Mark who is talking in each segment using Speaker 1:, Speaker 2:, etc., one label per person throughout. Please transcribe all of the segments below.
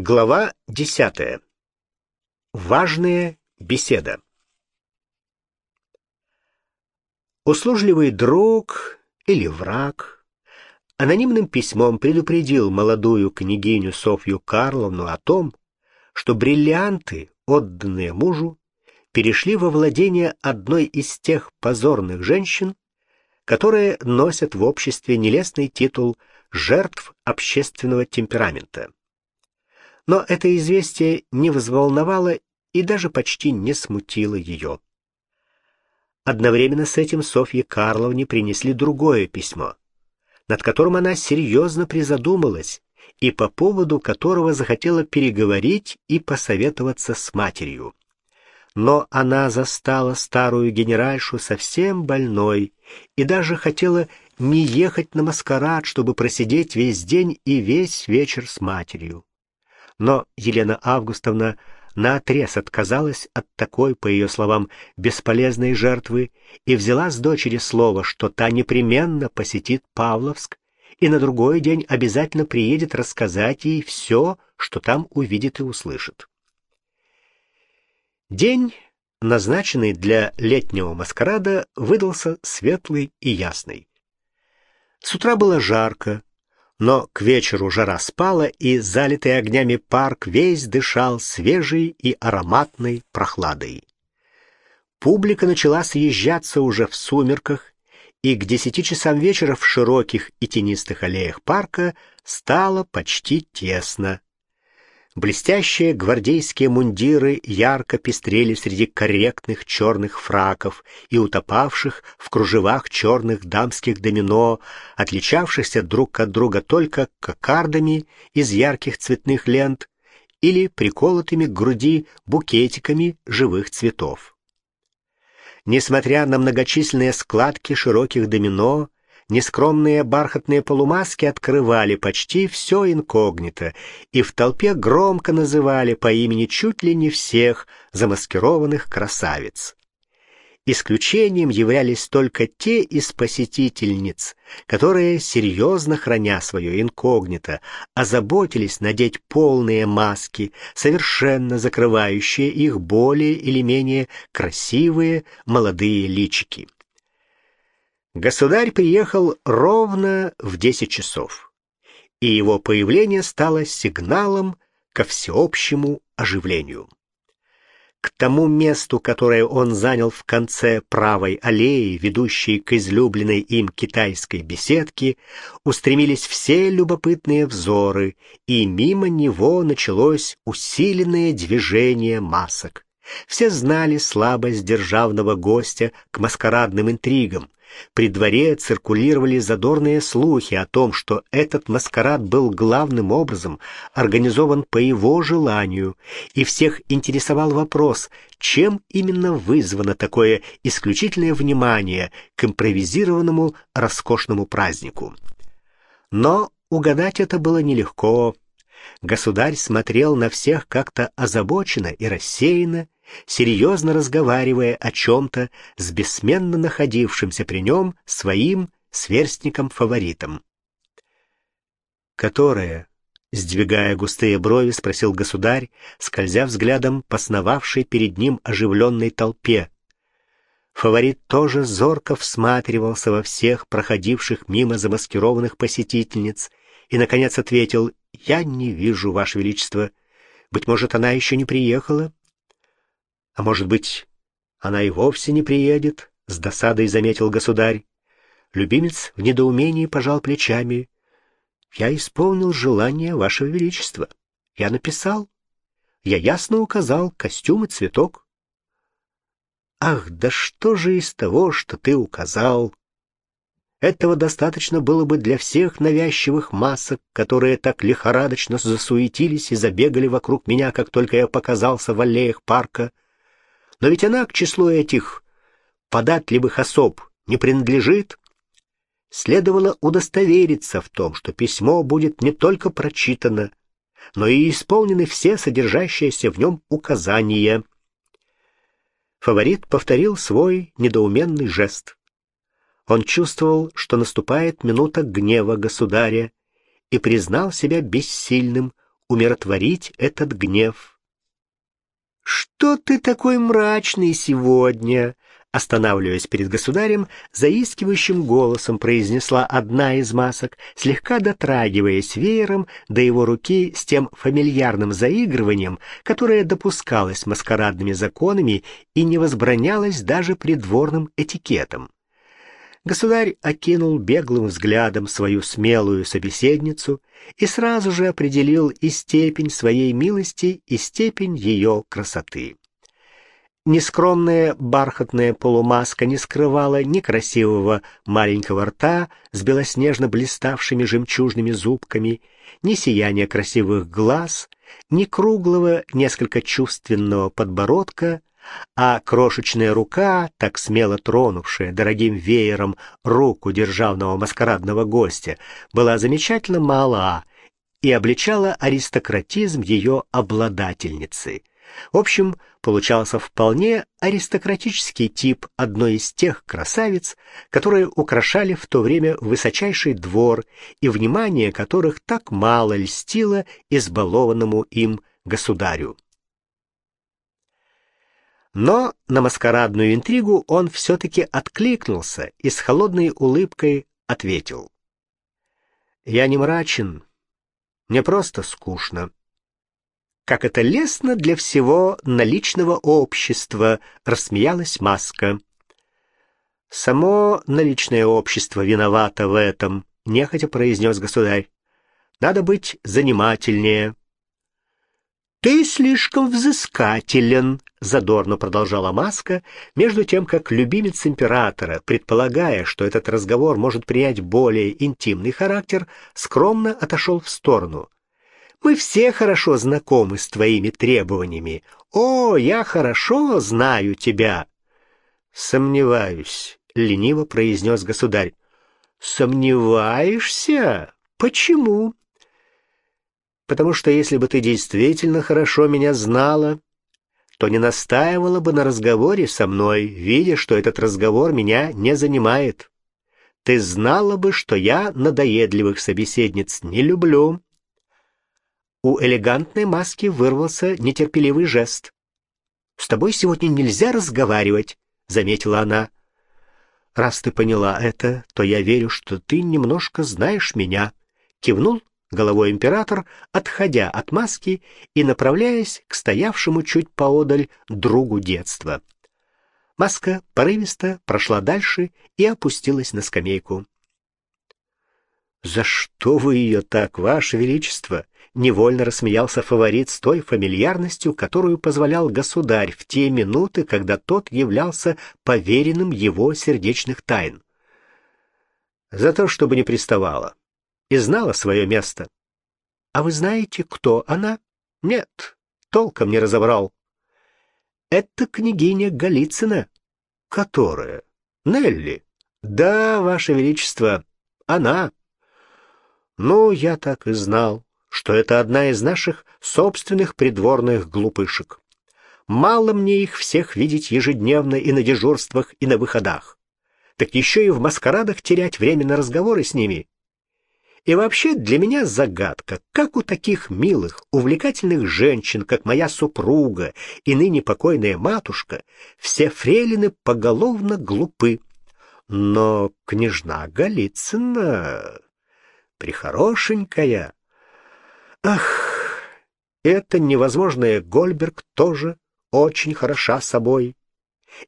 Speaker 1: Глава десятая. Важная беседа. Услужливый друг или враг анонимным письмом предупредил молодую княгиню Софью Карловну о том, что бриллианты, отданные мужу, перешли во владение одной из тех позорных женщин, которые носят в обществе нелестный титул жертв общественного темперамента. Но это известие не взволновало и даже почти не смутило ее. Одновременно с этим Софье Карловне принесли другое письмо, над которым она серьезно призадумалась и по поводу которого захотела переговорить и посоветоваться с матерью. Но она застала старую генеральшу совсем больной и даже хотела не ехать на маскарад, чтобы просидеть весь день и весь вечер с матерью но Елена Августовна наотрез отказалась от такой, по ее словам, бесполезной жертвы и взяла с дочери слово, что та непременно посетит Павловск и на другой день обязательно приедет рассказать ей все, что там увидит и услышит. День, назначенный для летнего маскарада, выдался светлый и ясный. С утра было жарко, но к вечеру жара спала, и залитый огнями парк весь дышал свежей и ароматной прохладой. Публика начала съезжаться уже в сумерках, и к десяти часам вечера в широких и тенистых аллеях парка стало почти тесно. Блестящие гвардейские мундиры ярко пестрели среди корректных черных фраков и утопавших в кружевах черных дамских домино, отличавшихся друг от друга только кокардами из ярких цветных лент или приколотыми к груди букетиками живых цветов. Несмотря на многочисленные складки широких домино, Нескромные бархатные полумаски открывали почти все инкогнито, и в толпе громко называли по имени чуть ли не всех замаскированных красавиц. Исключением являлись только те из посетительниц, которые, серьезно храня свое инкогнито, озаботились надеть полные маски, совершенно закрывающие их более или менее красивые молодые личики. Государь приехал ровно в десять часов, и его появление стало сигналом ко всеобщему оживлению. К тому месту, которое он занял в конце правой аллеи, ведущей к излюбленной им китайской беседке, устремились все любопытные взоры, и мимо него началось усиленное движение масок. Все знали слабость державного гостя к маскарадным интригам, при дворе циркулировали задорные слухи о том, что этот маскарад был главным образом организован по его желанию, и всех интересовал вопрос, чем именно вызвано такое исключительное внимание к импровизированному роскошному празднику. Но угадать это было нелегко. Государь смотрел на всех как-то озабоченно и рассеянно, серьезно разговаривая о чем-то с бессменно находившимся при нем своим сверстником-фаворитом. «Которое?» — сдвигая густые брови, спросил государь, скользя взглядом по сновавшей перед ним оживленной толпе. Фаворит тоже зорко всматривался во всех проходивших мимо замаскированных посетительниц и, наконец, ответил «Я не вижу, Ваше Величество. Быть может, она еще не приехала?» А может быть, она и вовсе не приедет, — с досадой заметил государь. Любимец в недоумении пожал плечами. Я исполнил желание вашего величества. Я написал. Я ясно указал костюм и цветок. Ах, да что же из того, что ты указал? Этого достаточно было бы для всех навязчивых масок, которые так лихорадочно засуетились и забегали вокруг меня, как только я показался в аллеях парка — но ведь она к числу этих податливых особ не принадлежит. Следовало удостовериться в том, что письмо будет не только прочитано, но и исполнены все содержащиеся в нем указания. Фаворит повторил свой недоуменный жест. Он чувствовал, что наступает минута гнева государя, и признал себя бессильным умиротворить этот гнев. «Что ты такой мрачный сегодня?» Останавливаясь перед государем, заискивающим голосом произнесла одна из масок, слегка дотрагиваясь веером до его руки с тем фамильярным заигрыванием, которое допускалось маскарадными законами и не возбранялось даже придворным этикетом. Государь окинул беглым взглядом свою смелую собеседницу и сразу же определил и степень своей милости, и степень ее красоты. Нескромная бархатная полумаска не скрывала ни красивого маленького рта с белоснежно блиставшими жемчужными зубками, ни сияния красивых глаз, ни круглого, несколько чувственного подбородка, а крошечная рука, так смело тронувшая дорогим веером руку державного маскарадного гостя, была замечательно мала и обличала аристократизм ее обладательницы — в общем, получался вполне аристократический тип одной из тех красавиц, которые украшали в то время высочайший двор и внимание которых так мало льстило избалованному им государю. Но на маскарадную интригу он все-таки откликнулся и с холодной улыбкой ответил. «Я не мрачен, мне просто скучно» как это лестно для всего наличного общества, рассмеялась Маска. Само наличное общество виновато в этом, нехотя произнес государь. Надо быть занимательнее. Ты слишком взыскателен, задорно продолжала Маска, между тем как любимец императора, предполагая, что этот разговор может принять более интимный характер, скромно отошел в сторону. Мы все хорошо знакомы с твоими требованиями. О, я хорошо знаю тебя. Сомневаюсь, лениво произнес государь. Сомневаешься? Почему? Потому что если бы ты действительно хорошо меня знала, то не настаивала бы на разговоре со мной, видя, что этот разговор меня не занимает. Ты знала бы, что я надоедливых собеседниц не люблю, у элегантной маски вырвался нетерпеливый жест. «С тобой сегодня нельзя разговаривать», — заметила она. «Раз ты поняла это, то я верю, что ты немножко знаешь меня», — кивнул головой император, отходя от маски и направляясь к стоявшему чуть поодаль другу детства. Маска порывисто прошла дальше и опустилась на скамейку. «За что вы ее так, ваше величество?» невольно рассмеялся фаворит с той фамильярностью, которую позволял государь в те минуты, когда тот являлся поверенным его сердечных тайн. За то, чтобы не приставала и знала свое место. А вы знаете, кто она? Нет, толком не разобрал. Это княгиня Голицына. Которая? Нелли. Да, ваше величество, она. Ну, я так и знал что это одна из наших собственных придворных глупышек. Мало мне их всех видеть ежедневно и на дежурствах, и на выходах. Так еще и в маскарадах терять время на разговоры с ними. И вообще для меня загадка, как у таких милых, увлекательных женщин, как моя супруга и ныне покойная матушка, все фрейлины поголовно глупы. Но княжна Голицына прихорошенькая, Ах, эта невозможная Гольберг тоже очень хороша собой.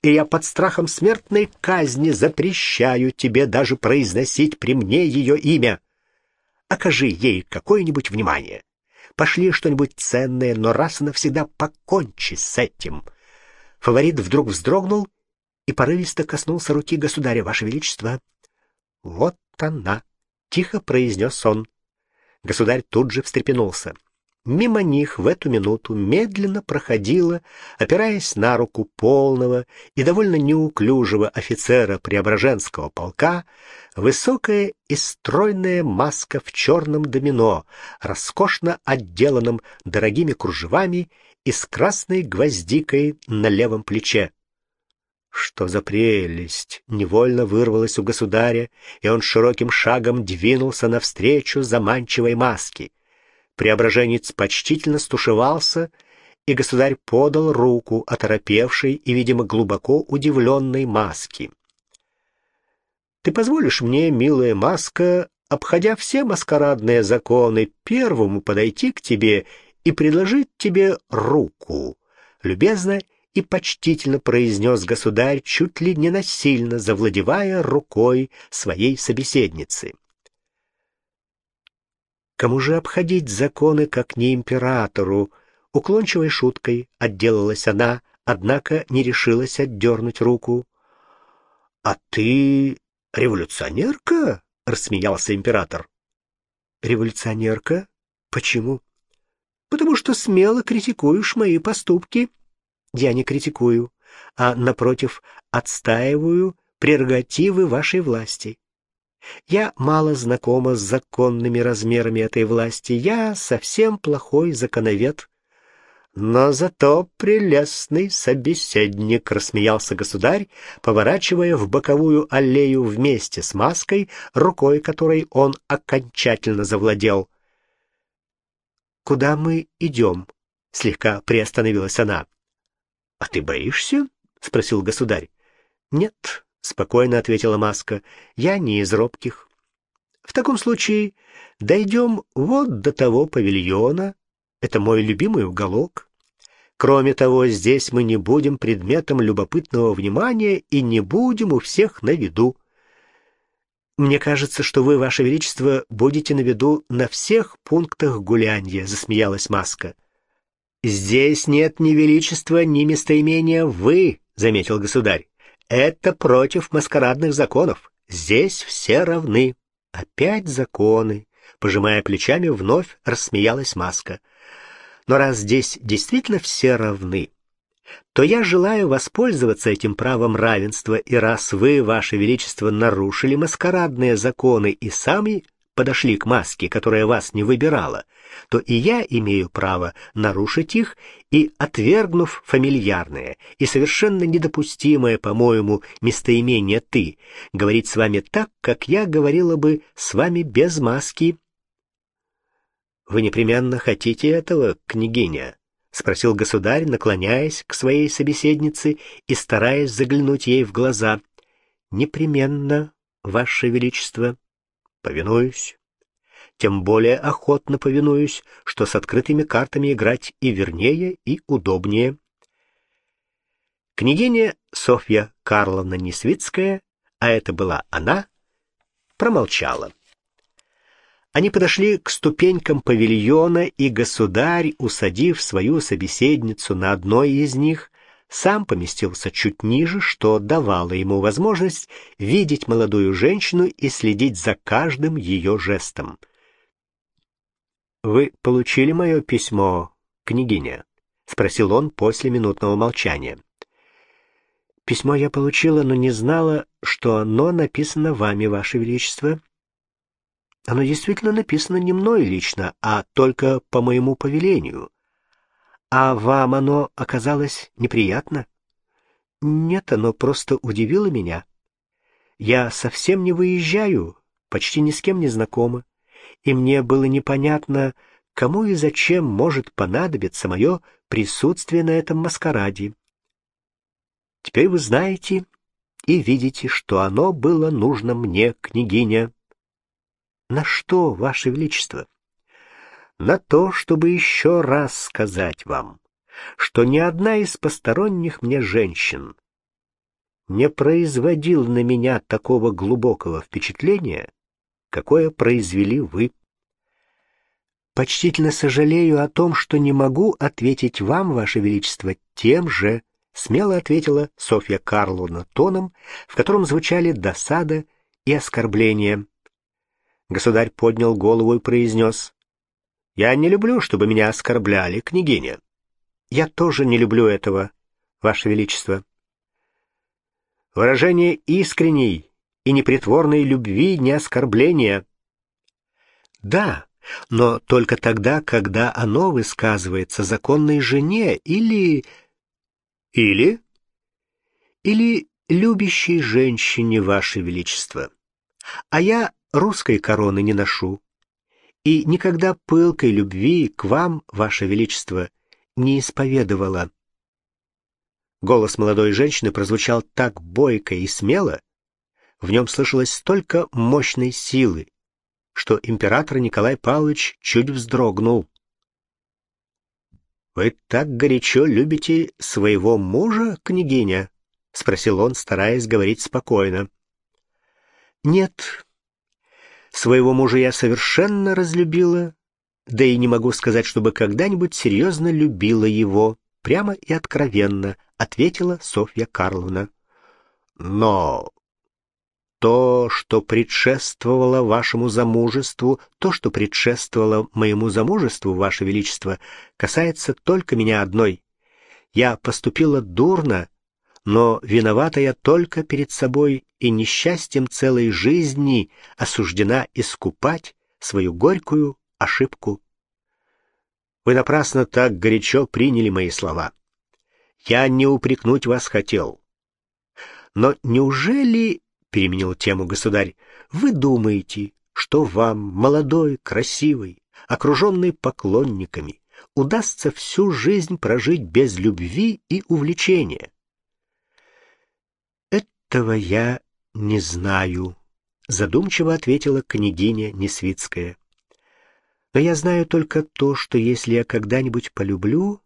Speaker 1: И я под страхом смертной казни запрещаю тебе даже произносить при мне ее имя. Окажи ей какое-нибудь внимание. Пошли что-нибудь ценное, но раз и навсегда покончи с этим. Фаворит вдруг вздрогнул и порывисто коснулся руки государя, Ваше Величество. Вот она, тихо произнес он. Государь тут же встрепенулся. Мимо них в эту минуту медленно проходила, опираясь на руку полного и довольно неуклюжего офицера Преображенского полка, высокая и стройная маска в черном домино, роскошно отделанном дорогими кружевами и с красной гвоздикой на левом плече. Что за прелесть! Невольно вырвалось у государя, и он широким шагом двинулся навстречу заманчивой маске. Преображенец почтительно стушевался, и государь подал руку оторопевшей и, видимо, глубоко удивленной маске. «Ты позволишь мне, милая маска, обходя все маскарадные законы, первому подойти к тебе и предложить тебе руку?» Любезно и почтительно произнес государь, чуть ли не насильно завладевая рукой своей собеседницы. Кому же обходить законы, как не императору? Уклончивой шуткой отделалась она, однако не решилась отдернуть руку. — А ты революционерка? — рассмеялся император. — Революционерка? Почему? — Потому что смело критикуешь мои поступки. — я не критикую, а, напротив, отстаиваю прерогативы вашей власти. Я мало знакома с законными размерами этой власти, я совсем плохой законовед. Но зато прелестный собеседник, рассмеялся государь, поворачивая в боковую аллею вместе с маской, рукой которой он окончательно завладел. «Куда мы идем?» — слегка приостановилась она. «А ты боишься?» — спросил государь. «Нет», — спокойно ответила Маска, — «я не из робких». «В таком случае дойдем вот до того павильона. Это мой любимый уголок. Кроме того, здесь мы не будем предметом любопытного внимания и не будем у всех на виду. Мне кажется, что вы, Ваше Величество, будете на виду на всех пунктах гулянья», — засмеялась Маска. «Здесь нет ни величества, ни местоимения «вы», — заметил государь. «Это против маскарадных законов. Здесь все равны». «Опять законы», — пожимая плечами, вновь рассмеялась Маска. «Но раз здесь действительно все равны, то я желаю воспользоваться этим правом равенства, и раз вы, ваше величество, нарушили маскарадные законы и сами подошли к маске, которая вас не выбирала, то и я имею право нарушить их и, отвергнув фамильярное и совершенно недопустимое, по-моему, местоимение «ты», говорить с вами так, как я говорила бы с вами без маски. «Вы непременно хотите этого, княгиня?» — спросил государь, наклоняясь к своей собеседнице и стараясь заглянуть ей в глаза. «Непременно, Ваше Величество». Повинуюсь. Тем более охотно повинуюсь, что с открытыми картами играть и вернее, и удобнее. Княгиня Софья Карловна Несвицкая, а это была она, промолчала. Они подошли к ступенькам павильона, и государь, усадив свою собеседницу на одной из них, сам поместился чуть ниже, что давало ему возможность видеть молодую женщину и следить за каждым ее жестом. «Вы получили мое письмо, княгиня?» — спросил он после минутного молчания. «Письмо я получила, но не знала, что оно написано вами, ваше величество. Оно действительно написано не мной лично, а только по моему повелению». А вам оно оказалось неприятно? Нет, оно просто удивило меня. Я совсем не выезжаю, почти ни с кем не знакома, и мне было непонятно, кому и зачем может понадобиться мое присутствие на этом маскараде. Теперь вы знаете и видите, что оно было нужно мне, княгиня. На что, ваше величество? на то, чтобы еще раз сказать вам, что ни одна из посторонних мне женщин не производила на меня такого глубокого впечатления, какое произвели вы. Почтительно сожалею о том, что не могу ответить вам, Ваше Величество, тем же, смело ответила Софья Карловна тоном, в котором звучали досада и оскорбление. Государь поднял голову и произнес, я не люблю, чтобы меня оскорбляли, княгиня. Я тоже не люблю этого, Ваше Величество. Выражение искренней и непритворной любви не оскорбление. Да, но только тогда, когда оно высказывается законной жене или... Или? Или любящей женщине, Ваше Величество. А я русской короны не ношу и никогда пылкой любви к вам, ваше величество, не исповедовала. Голос молодой женщины прозвучал так бойко и смело, в нем слышалось столько мощной силы, что император Николай Павлович чуть вздрогнул. «Вы так горячо любите своего мужа, княгиня?» — спросил он, стараясь говорить спокойно. «Нет, своего мужа я совершенно разлюбила, да и не могу сказать, чтобы когда-нибудь серьезно любила его, прямо и откровенно», — ответила Софья Карловна. «Но то, что предшествовало вашему замужеству, то, что предшествовало моему замужеству, ваше величество, касается только меня одной. Я поступила дурно, но виновата я только перед собой и несчастьем целой жизни осуждена искупать свою горькую ошибку. Вы напрасно так горячо приняли мои слова. Я не упрекнуть вас хотел. Но неужели — переменил тему государь, — «вы думаете, что вам, молодой, красивый, окруженный поклонниками, удастся всю жизнь прожить без любви и увлечения?» «Этого я не знаю», — задумчиво ответила княгиня Несвицкая. «Но я знаю только то, что если я когда-нибудь полюблю,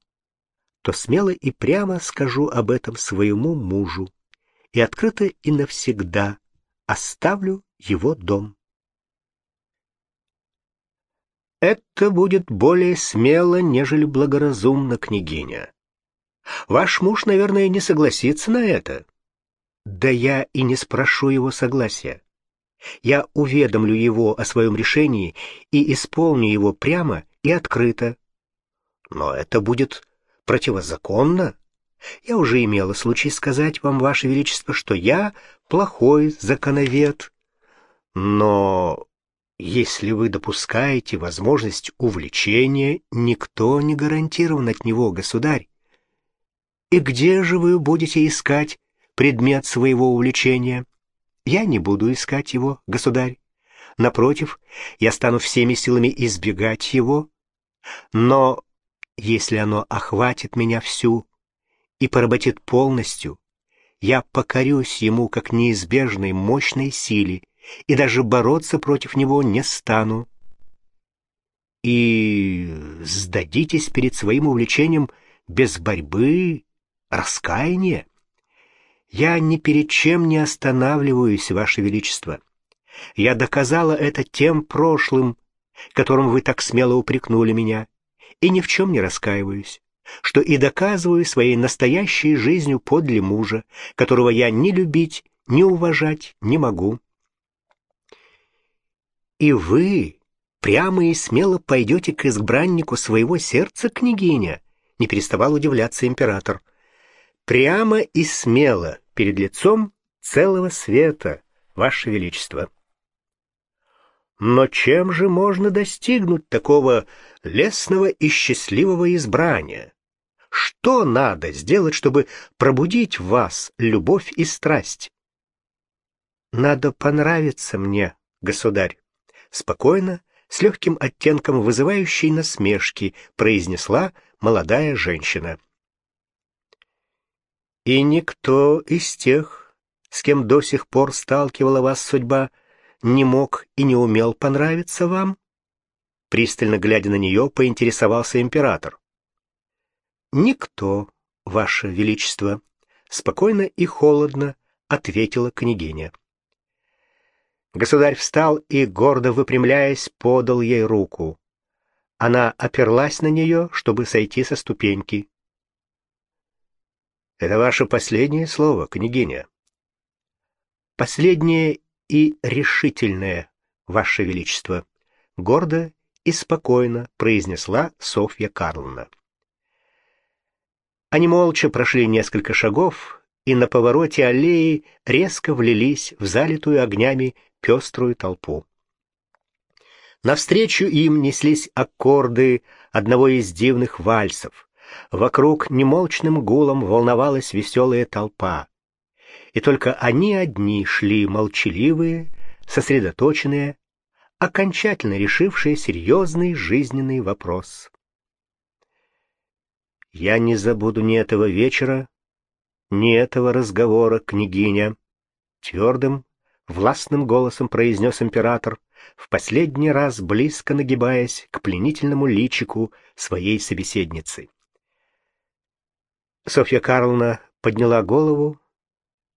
Speaker 1: то смело и прямо скажу об этом своему мужу и открыто и навсегда оставлю его дом. Это будет более смело, нежели благоразумно, княгиня. Ваш муж, наверное, не согласится на это. Да я и не спрошу его согласия. Я уведомлю его о своем решении и исполню его прямо и открыто. Но это будет противозаконно. Я уже имела случай сказать вам, Ваше Величество, что я плохой законовед. Но если вы допускаете возможность увлечения, никто не гарантирован от него, государь. И где же вы будете искать предмет своего увлечения? Я не буду искать его, государь. Напротив, я стану всеми силами избегать его. Но если оно охватит меня всю, и поработит полностью, я покорюсь ему как неизбежной мощной силе и даже бороться против него не стану. И сдадитесь перед своим увлечением без борьбы, раскаяния. Я ни перед чем не останавливаюсь, Ваше Величество. Я доказала это тем прошлым, которым вы так смело упрекнули меня, и ни в чем не раскаиваюсь что и доказываю своей настоящей жизнью подле мужа, которого я ни любить, ни уважать не могу. И вы прямо и смело пойдете к избраннику своего сердца, княгиня, не переставал удивляться император. Прямо и смело перед лицом целого света, ваше величество. Но чем же можно достигнуть такого лесного и счастливого избрания? Что надо сделать, чтобы пробудить в вас любовь и страсть? Надо понравиться мне, государь. Спокойно, с легким оттенком вызывающей насмешки, произнесла молодая женщина. И никто из тех, с кем до сих пор сталкивала вас судьба, не мог и не умел понравиться вам? Пристально глядя на нее, поинтересовался император. «Никто, Ваше Величество», — спокойно и холодно ответила княгиня. Государь встал и, гордо выпрямляясь, подал ей руку. Она оперлась на нее, чтобы сойти со ступеньки. «Это ваше последнее слово, княгиня?» «Последнее и решительное, Ваше Величество», — гордо и спокойно произнесла Софья Карловна. Они молча прошли несколько шагов, и на повороте аллеи резко влились в залитую огнями пеструю толпу. Навстречу им неслись аккорды одного из дивных вальсов. Вокруг немолчным гулом волновалась веселая толпа. И только они одни шли молчаливые, сосредоточенные, окончательно решившее серьезный жизненный вопрос. «Я не забуду ни этого вечера, ни этого разговора, княгиня», — твердым, властным голосом произнес император, в последний раз близко нагибаясь к пленительному личику своей собеседницы. Софья Карловна подняла голову,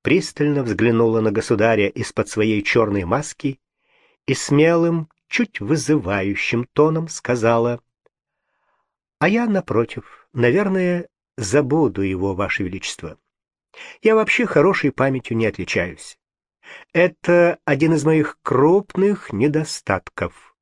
Speaker 1: пристально взглянула на государя из-под своей черной маски и смелым, чуть вызывающим тоном сказала, «А я, напротив, наверное, забуду его, Ваше Величество. Я вообще хорошей памятью не отличаюсь. Это один из моих крупных недостатков.